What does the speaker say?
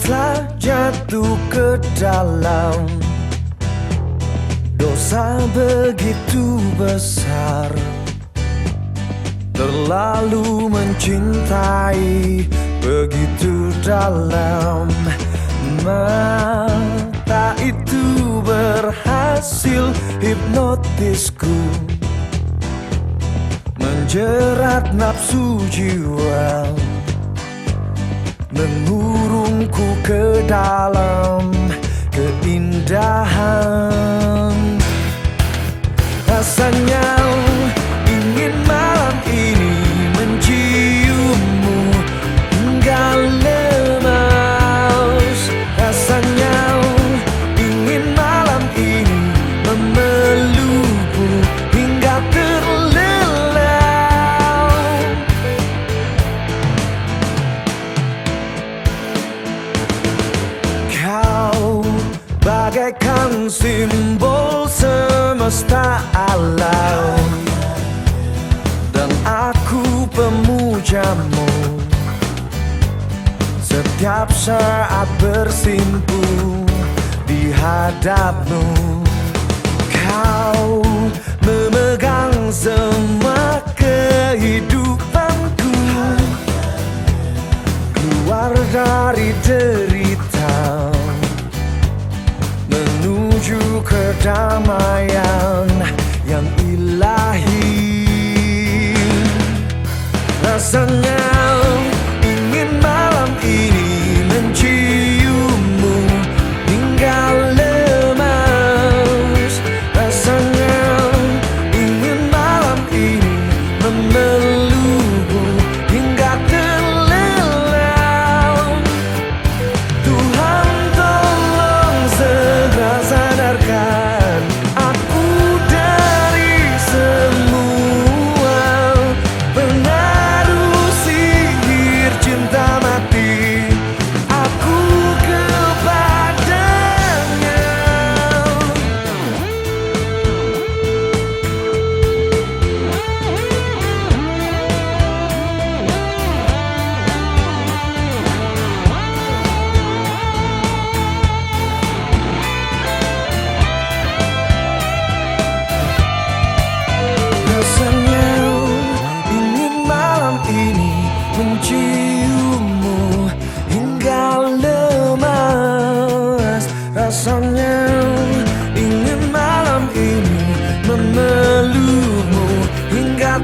telah jatuh ke dalam. Dosa begitu besar. Terlalu mencintai begitu dalam. Mata itu berhasil hipnotisku. Menjerat nafsu jiwa. Mengurungku ke dalam keindahan simbol semesta alam. Dan aku pemujamu. Setiap saat bersimpu di hadapmu. Kau memegang semua kehidupanku. Keluar dari derita Rasanya Rasanya ingin malam ini memelukmu hingga